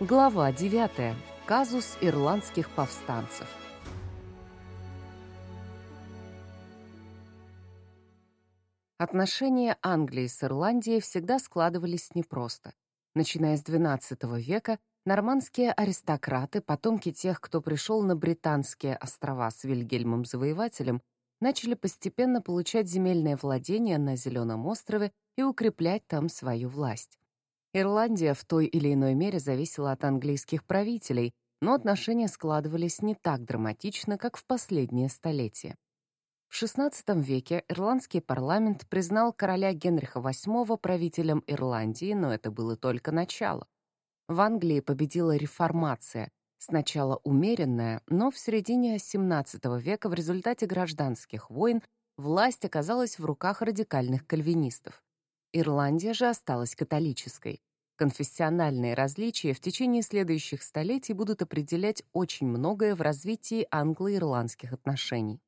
Глава 9. Казус ирландских повстанцев. Отношения Англии с Ирландией всегда складывались непросто. Начиная с XII века, нормандские аристократы, потомки тех, кто пришел на Британские острова с Вильгельмом Завоевателем, начали постепенно получать земельное владение на Зеленом острове и укреплять там свою власть. Ирландия в той или иной мере зависела от английских правителей, но отношения складывались не так драматично, как в последние столетия. В XVI веке ирландский парламент признал короля Генриха VIII правителем Ирландии, но это было только начало. В Англии победила реформация, сначала умеренная, но в середине XVII века в результате гражданских войн власть оказалась в руках радикальных кальвинистов. Ирландия же осталась католической. Конфессиональные различия в течение следующих столетий будут определять очень многое в развитии англо-ирландских отношений.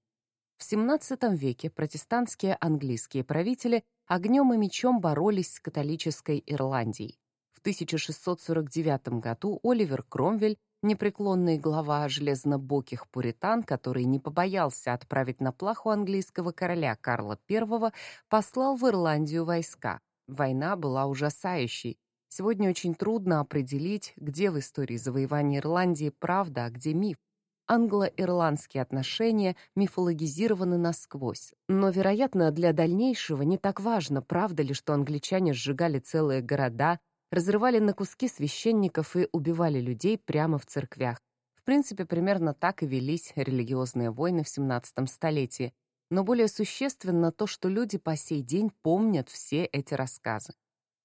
В XVII веке протестантские английские правители огнем и мечом боролись с католической Ирландией. В 1649 году Оливер Кромвель непреклонный глава железнобоких пуритан, который не побоялся отправить на плаху английского короля Карла I, послал в Ирландию войска. Война была ужасающей. Сегодня очень трудно определить, где в истории завоевания Ирландии правда, а где миф. Англо-ирландские отношения мифологизированы насквозь. Но, вероятно, для дальнейшего не так важно, правда ли, что англичане сжигали целые города, разрывали на куски священников и убивали людей прямо в церквях. В принципе, примерно так и велись религиозные войны в XVII столетии. Но более существенно то, что люди по сей день помнят все эти рассказы.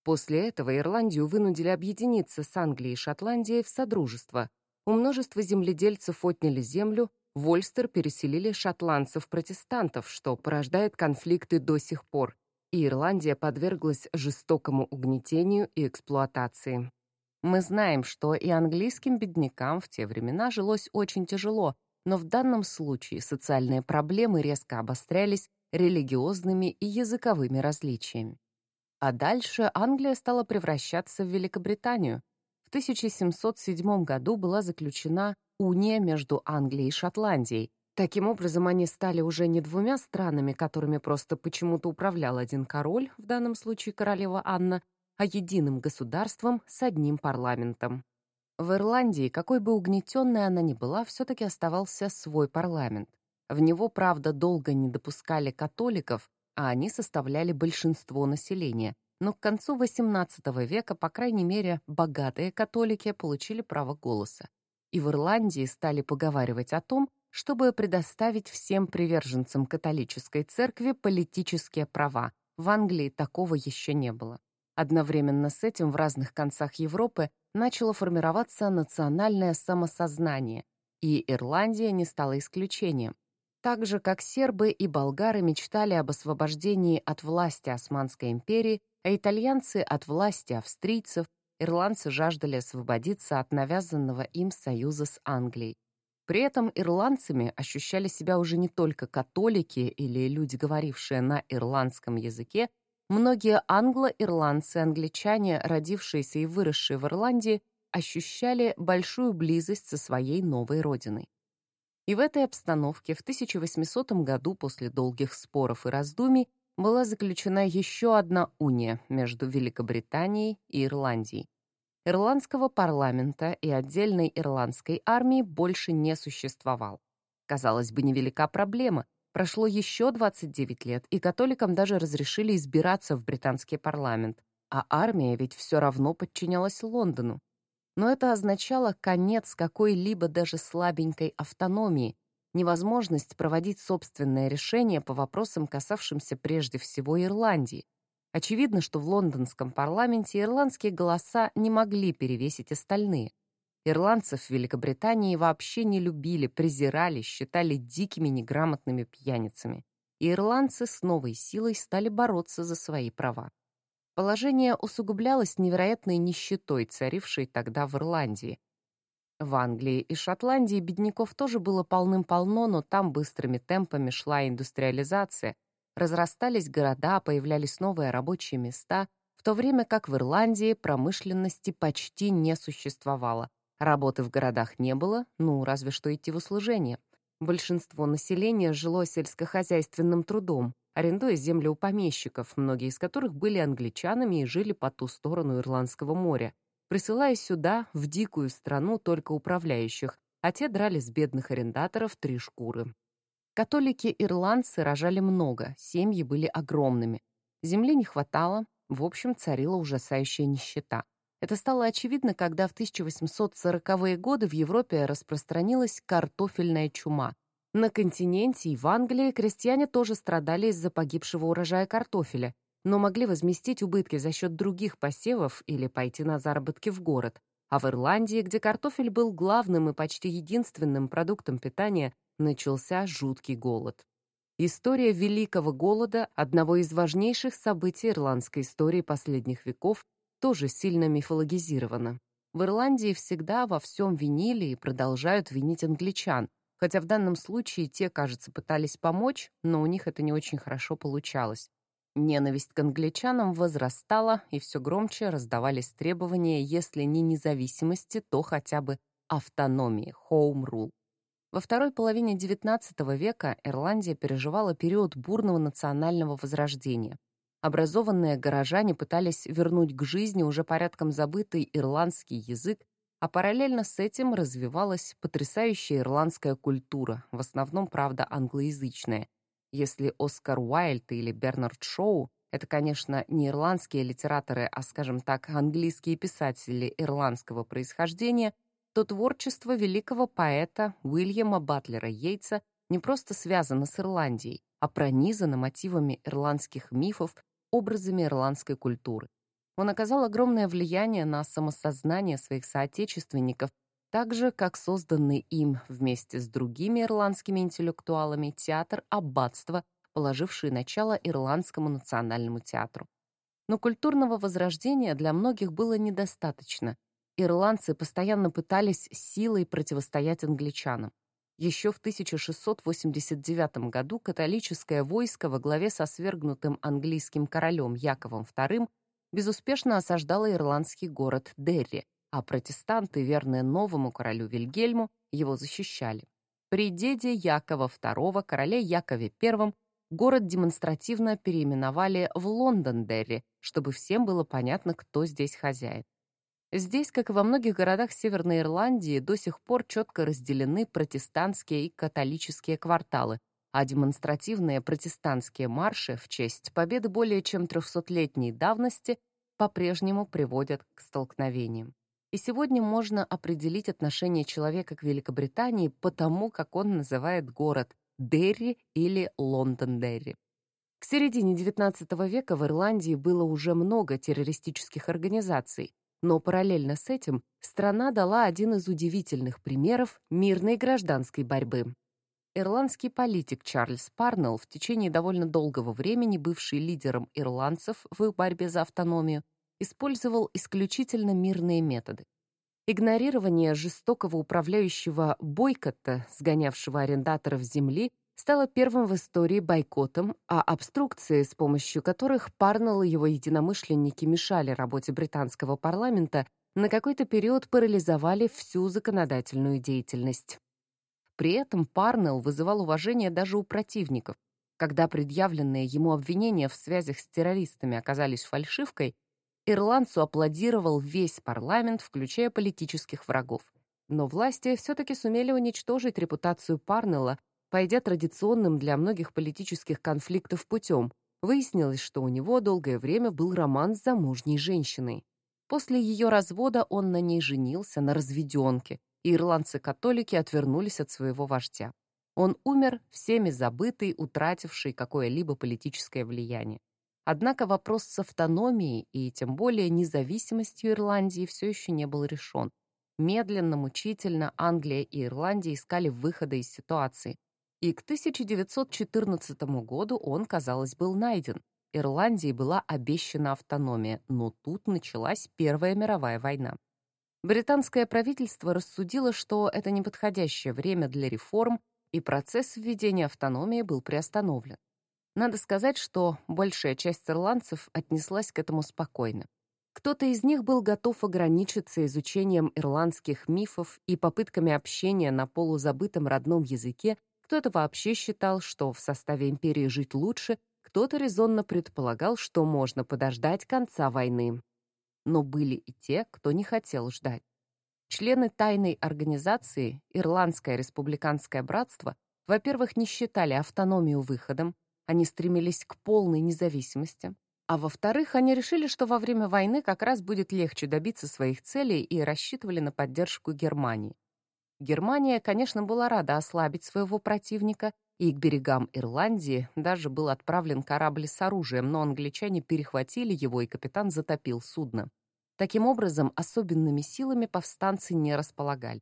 После этого Ирландию вынудили объединиться с Англией и Шотландией в содружество. У множества земледельцев отняли землю, в Ольстер переселили шотландцев-протестантов, что порождает конфликты до сих пор, и Ирландия подверглась жестокому угнетению и эксплуатации. Мы знаем, что и английским беднякам в те времена жилось очень тяжело, но в данном случае социальные проблемы резко обострялись религиозными и языковыми различиями. А дальше Англия стала превращаться в Великобританию. В 1707 году была заключена уния между Англией и Шотландией, Таким образом, они стали уже не двумя странами, которыми просто почему-то управлял один король, в данном случае королева Анна, а единым государством с одним парламентом. В Ирландии, какой бы угнетенной она ни была, все-таки оставался свой парламент. В него, правда, долго не допускали католиков, а они составляли большинство населения. Но к концу XVIII века, по крайней мере, богатые католики получили право голоса. И в Ирландии стали поговаривать о том, чтобы предоставить всем приверженцам католической церкви политические права. В Англии такого еще не было. Одновременно с этим в разных концах Европы начало формироваться национальное самосознание, и Ирландия не стала исключением. Так же, как сербы и болгары мечтали об освобождении от власти Османской империи, а итальянцы от власти австрийцев, ирландцы жаждали освободиться от навязанного им союза с Англией. При этом ирландцами ощущали себя уже не только католики или люди, говорившие на ирландском языке, многие англо-ирландцы, англичане, родившиеся и выросшие в Ирландии, ощущали большую близость со своей новой родиной. И в этой обстановке в 1800 году после долгих споров и раздумий была заключена еще одна уния между Великобританией и Ирландией. Ирландского парламента и отдельной ирландской армии больше не существовал. Казалось бы, невелика проблема. Прошло еще 29 лет, и католикам даже разрешили избираться в британский парламент, а армия ведь все равно подчинялась Лондону. Но это означало конец какой-либо даже слабенькой автономии, невозможность проводить собственное решение по вопросам, касавшимся прежде всего Ирландии. Очевидно, что в лондонском парламенте ирландские голоса не могли перевесить остальные. Ирландцев в Великобритании вообще не любили, презирали, считали дикими неграмотными пьяницами. И ирландцы с новой силой стали бороться за свои права. Положение усугублялось невероятной нищетой, царившей тогда в Ирландии. В Англии и Шотландии бедняков тоже было полным-полно, но там быстрыми темпами шла индустриализация, Разрастались города, появлялись новые рабочие места, в то время как в Ирландии промышленности почти не существовало. Работы в городах не было, ну, разве что идти в услужение. Большинство населения жило сельскохозяйственным трудом, арендуя землю у помещиков, многие из которых были англичанами и жили по ту сторону Ирландского моря, присылая сюда, в дикую страну только управляющих, а те драли с бедных арендаторов три шкуры. Католики-ирландцы рожали много, семьи были огромными. Земли не хватало, в общем, царила ужасающая нищета. Это стало очевидно, когда в 1840-е годы в Европе распространилась картофельная чума. На континенте и в Англии крестьяне тоже страдали из-за погибшего урожая картофеля, но могли возместить убытки за счет других посевов или пойти на заработки в город. А в Ирландии, где картофель был главным и почти единственным продуктом питания, начался жуткий голод. История Великого Голода, одного из важнейших событий ирландской истории последних веков, тоже сильно мифологизирована. В Ирландии всегда во всем винили и продолжают винить англичан, хотя в данном случае те, кажется, пытались помочь, но у них это не очень хорошо получалось. Ненависть к англичанам возрастала, и все громче раздавались требования, если не независимости, то хотя бы автономии, home rule. Во второй половине XIX века Ирландия переживала период бурного национального возрождения. Образованные горожане пытались вернуть к жизни уже порядком забытый ирландский язык, а параллельно с этим развивалась потрясающая ирландская культура, в основном, правда, англоязычная. Если Оскар Уайльд или Бернард Шоу — это, конечно, не ирландские литераторы, а, скажем так, английские писатели ирландского происхождения — то творчество великого поэта Уильяма Батлера Йейтса не просто связано с Ирландией, а пронизано мотивами ирландских мифов, образами ирландской культуры. Он оказал огромное влияние на самосознание своих соотечественников, так же, как созданный им вместе с другими ирландскими интеллектуалами театр «Аббатство», положивший начало Ирландскому национальному театру. Но культурного возрождения для многих было недостаточно, ирландцы постоянно пытались силой противостоять англичанам. Еще в 1689 году католическое войско во главе со свергнутым английским королем Яковом II безуспешно осаждало ирландский город Дерри, а протестанты, верные новому королю Вильгельму, его защищали. При деде Якова II, короле Якове I, город демонстративно переименовали в Лондон-Дерри, чтобы всем было понятно, кто здесь хозяин. Здесь, как и во многих городах Северной Ирландии, до сих пор четко разделены протестантские и католические кварталы, а демонстративные протестантские марши в честь победы более чем 300-летней давности по-прежнему приводят к столкновениям. И сегодня можно определить отношение человека к Великобритании по тому, как он называет город Дерри или Лондон-Дерри. К середине XIX века в Ирландии было уже много террористических организаций, но параллельно с этим страна дала один из удивительных примеров мирной гражданской борьбы. Ирландский политик Чарльз Парнелл, в течение довольно долгого времени бывший лидером ирландцев в их борьбе за автономию, использовал исключительно мирные методы. Игнорирование жестокого управляющего бойкота, сгонявшего арендаторов земли, стало первым в истории бойкотом, а обструкции, с помощью которых Парнелл и его единомышленники мешали работе британского парламента, на какой-то период парализовали всю законодательную деятельность. При этом Парнелл вызывал уважение даже у противников. Когда предъявленные ему обвинения в связях с террористами оказались фальшивкой, ирландцу аплодировал весь парламент, включая политических врагов. Но власти все-таки сумели уничтожить репутацию Парнелла пойдя традиционным для многих политических конфликтов путем, выяснилось, что у него долгое время был роман с замужней женщиной. После ее развода он на ней женился на разведенке, и ирландцы-католики отвернулись от своего вождя. Он умер, всеми забытый, утративший какое-либо политическое влияние. Однако вопрос с автономией и тем более независимостью Ирландии все еще не был решен. Медленно, мучительно Англия и Ирландия искали выхода из ситуации, и к 1914 году он, казалось, был найден. Ирландии была обещана автономия, но тут началась Первая мировая война. Британское правительство рассудило, что это неподходящее время для реформ, и процесс введения автономии был приостановлен. Надо сказать, что большая часть ирландцев отнеслась к этому спокойно. Кто-то из них был готов ограничиться изучением ирландских мифов и попытками общения на полузабытом родном языке, кто-то вообще считал, что в составе империи жить лучше, кто-то резонно предполагал, что можно подождать конца войны. Но были и те, кто не хотел ждать. Члены тайной организации Ирландское республиканское братство, во-первых, не считали автономию выходом, они стремились к полной независимости, а во-вторых, они решили, что во время войны как раз будет легче добиться своих целей и рассчитывали на поддержку Германии. Германия, конечно, была рада ослабить своего противника, и к берегам Ирландии даже был отправлен корабль с оружием, но англичане перехватили его, и капитан затопил судно. Таким образом, особенными силами повстанцы не располагали.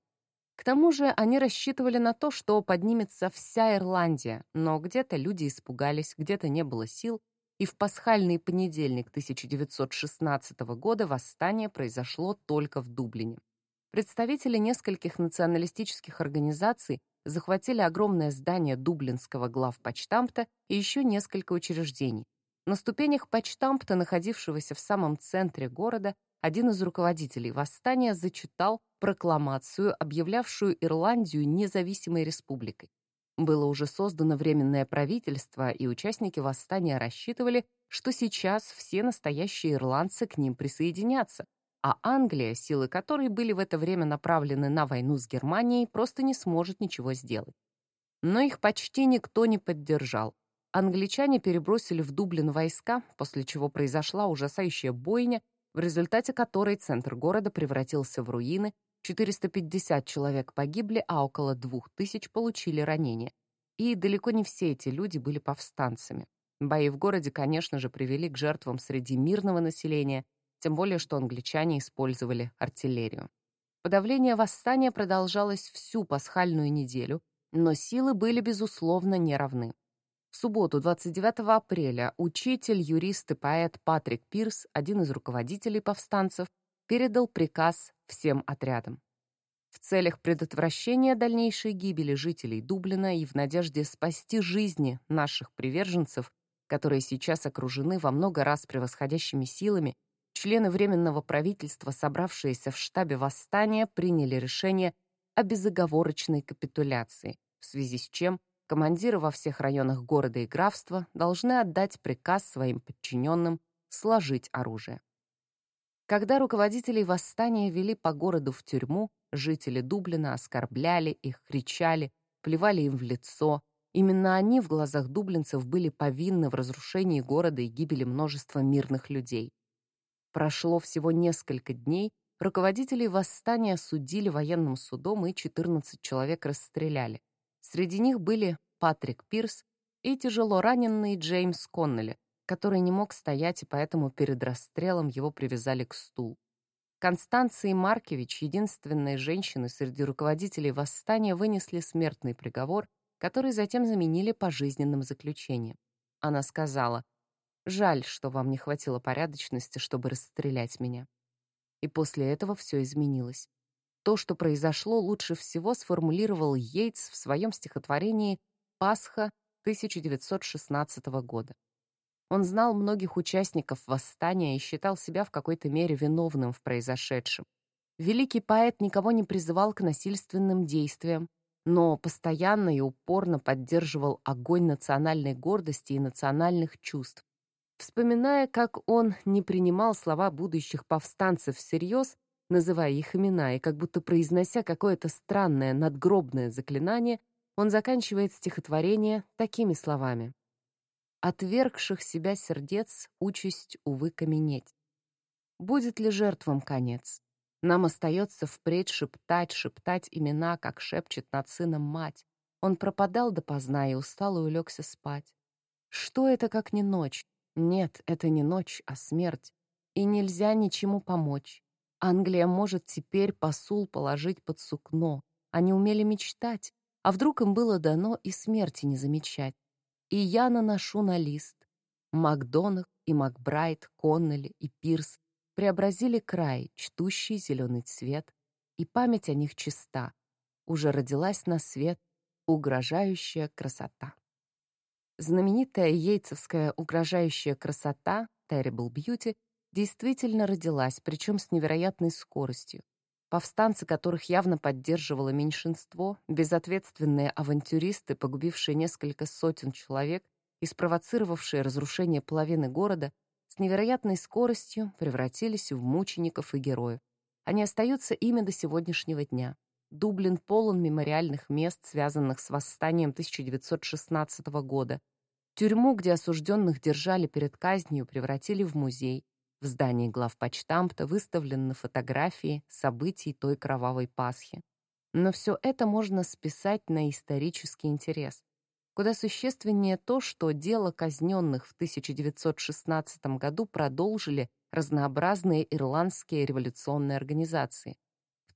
К тому же они рассчитывали на то, что поднимется вся Ирландия, но где-то люди испугались, где-то не было сил, и в пасхальный понедельник 1916 года восстание произошло только в Дублине. Представители нескольких националистических организаций захватили огромное здание Дублинского главпочтамта и еще несколько учреждений. На ступенях почтамта, находившегося в самом центре города, один из руководителей восстания зачитал прокламацию, объявлявшую Ирландию независимой республикой. Было уже создано Временное правительство, и участники восстания рассчитывали, что сейчас все настоящие ирландцы к ним присоединятся, а Англия, силы которой были в это время направлены на войну с Германией, просто не сможет ничего сделать. Но их почти никто не поддержал. Англичане перебросили в Дублин войска, после чего произошла ужасающая бойня, в результате которой центр города превратился в руины, 450 человек погибли, а около 2000 получили ранения. И далеко не все эти люди были повстанцами. Бои в городе, конечно же, привели к жертвам среди мирного населения, тем более что англичане использовали артиллерию. Подавление восстания продолжалось всю пасхальную неделю, но силы были, безусловно, неравны. В субботу, 29 апреля, учитель, юрист и поэт Патрик Пирс, один из руководителей повстанцев, передал приказ всем отрядам. В целях предотвращения дальнейшей гибели жителей Дублина и в надежде спасти жизни наших приверженцев, которые сейчас окружены во много раз превосходящими силами, члены Временного правительства, собравшиеся в штабе восстания, приняли решение о безоговорочной капитуляции, в связи с чем командиры во всех районах города и графства должны отдать приказ своим подчиненным сложить оружие. Когда руководителей восстания вели по городу в тюрьму, жители Дублина оскорбляли их, кричали, плевали им в лицо. Именно они в глазах дублинцев были повинны в разрушении города и гибели множества мирных людей. Прошло всего несколько дней, руководителей восстания судили военным судом и 14 человек расстреляли. Среди них были Патрик Пирс и тяжело раненый Джеймс Коннелли, который не мог стоять, и поэтому перед расстрелом его привязали к стулу. Констанции Маркевич, единственной женщины среди руководителей восстания, вынесли смертный приговор, который затем заменили пожизненным заключением. Она сказала, «Жаль, что вам не хватило порядочности, чтобы расстрелять меня». И после этого все изменилось. То, что произошло, лучше всего сформулировал Йейтс в своем стихотворении «Пасха» 1916 года. Он знал многих участников восстания и считал себя в какой-то мере виновным в произошедшем. Великий поэт никого не призывал к насильственным действиям, но постоянно и упорно поддерживал огонь национальной гордости и национальных чувств. Вспоминая, как он не принимал слова будущих повстанцев всерьез, называя их имена и как будто произнося какое-то странное надгробное заклинание, он заканчивает стихотворение такими словами отвергших себя сердец участь, увы, каменеть. Будет ли жертвам конец? Нам остается впредь шептать, шептать имена, как шепчет над сыном мать. Он пропадал допоздна и устал и улегся спать. Что это, как не ночь? Нет, это не ночь, а смерть. И нельзя ничему помочь. Англия может теперь посул положить под сукно. Они умели мечтать, а вдруг им было дано и смерти не замечать. И я наношу на лист. Макдонах и Макбрайт, Коннелли и Пирс преобразили край, чтущий зеленый цвет, и память о них чиста. Уже родилась на свет угрожающая красота. Знаменитая ейцевская угрожающая красота, Terrible Beauty, действительно родилась, причем с невероятной скоростью. Повстанцы, которых явно поддерживало меньшинство, безответственные авантюристы, погубившие несколько сотен человек и спровоцировавшие разрушение половины города, с невероятной скоростью превратились в мучеников и героев. Они остаются ими до сегодняшнего дня. Дублин полон мемориальных мест, связанных с восстанием 1916 года. Тюрьму, где осужденных держали перед казнью, превратили в музей. В здании главпочтамта выставлены фотографии событий той кровавой Пасхи. Но все это можно списать на исторический интерес. Куда существеннее то, что дело казненных в 1916 году продолжили разнообразные ирландские революционные организации.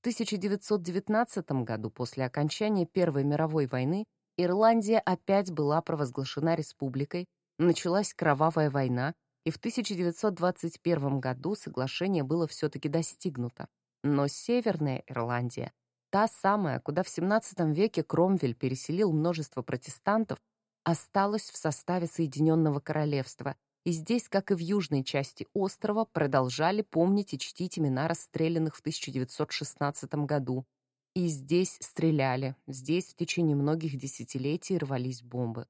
В 1919 году, после окончания Первой мировой войны, Ирландия опять была провозглашена республикой, началась кровавая война, и в 1921 году соглашение было все-таки достигнуто. Но Северная Ирландия, та самая, куда в XVII веке Кромвель переселил множество протестантов, осталась в составе Соединенного Королевства, и здесь, как и в южной части острова, продолжали помнить и чтить имена расстрелянных в 1916 году. И здесь стреляли, здесь в течение многих десятилетий рвались бомбы.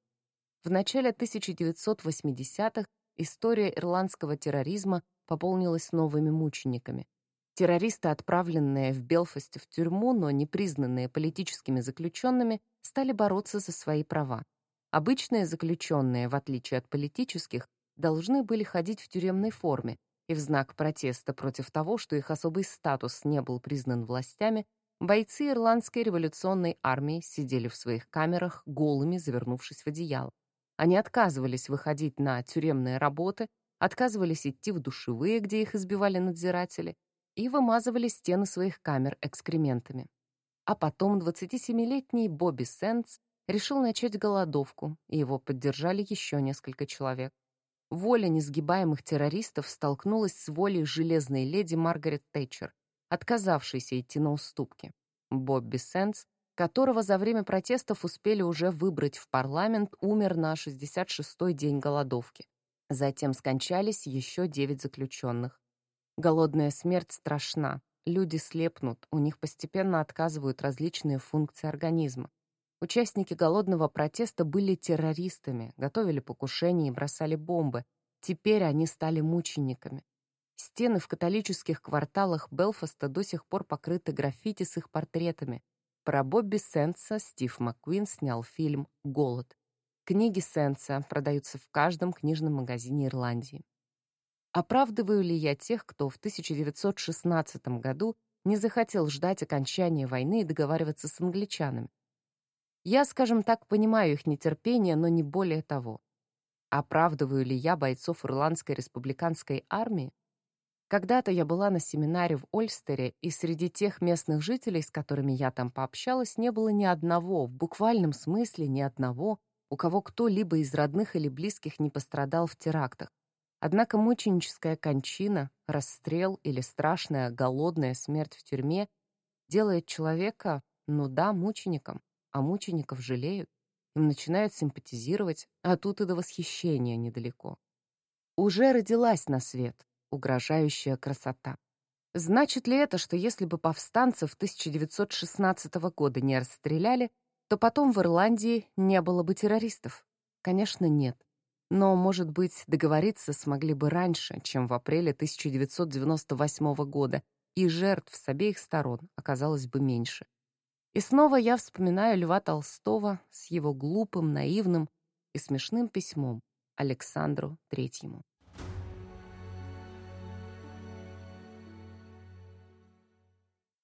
В начале 1980-х история ирландского терроризма пополнилась новыми мучениками. Террористы, отправленные в Белфасте в тюрьму, но не признанные политическими заключенными, стали бороться за свои права. Обычные заключенные, в отличие от политических, должны были ходить в тюремной форме, и в знак протеста против того, что их особый статус не был признан властями, бойцы ирландской революционной армии сидели в своих камерах голыми, завернувшись в одеяло. Они отказывались выходить на тюремные работы, отказывались идти в душевые, где их избивали надзиратели, и вымазывали стены своих камер экскрементами. А потом 27-летний Бобби Сэндс решил начать голодовку, и его поддержали еще несколько человек. Воля несгибаемых террористов столкнулась с волей железной леди Маргарет Тэтчер, отказавшейся идти на уступки. Бобби Сэндс которого за время протестов успели уже выбрать в парламент, умер на 66-й день голодовки. Затем скончались еще девять заключенных. Голодная смерть страшна. Люди слепнут, у них постепенно отказывают различные функции организма. Участники голодного протеста были террористами, готовили покушения и бросали бомбы. Теперь они стали мучениками. Стены в католических кварталах Белфаста до сих пор покрыты граффити с их портретами. Про Бобби Сенса Стив Маккуин снял фильм «Голод». Книги Сенса продаются в каждом книжном магазине Ирландии. Оправдываю ли я тех, кто в 1916 году не захотел ждать окончания войны и договариваться с англичанами? Я, скажем так, понимаю их нетерпение, но не более того. Оправдываю ли я бойцов Ирландской республиканской армии? Когда-то я была на семинаре в Ольстере, и среди тех местных жителей, с которыми я там пообщалась, не было ни одного, в буквальном смысле ни одного, у кого кто-либо из родных или близких не пострадал в терактах. Однако мученическая кончина, расстрел или страшная голодная смерть в тюрьме делает человека, ну да, мучеником, а мучеников жалеют. Им начинают симпатизировать, а тут и до восхищения недалеко. Уже родилась на свет, угрожающая красота. Значит ли это, что если бы повстанцев 1916 года не расстреляли, то потом в Ирландии не было бы террористов? Конечно, нет. Но, может быть, договориться смогли бы раньше, чем в апреле 1998 года, и жертв с обеих сторон оказалось бы меньше. И снова я вспоминаю Льва Толстого с его глупым, наивным и смешным письмом Александру Третьему.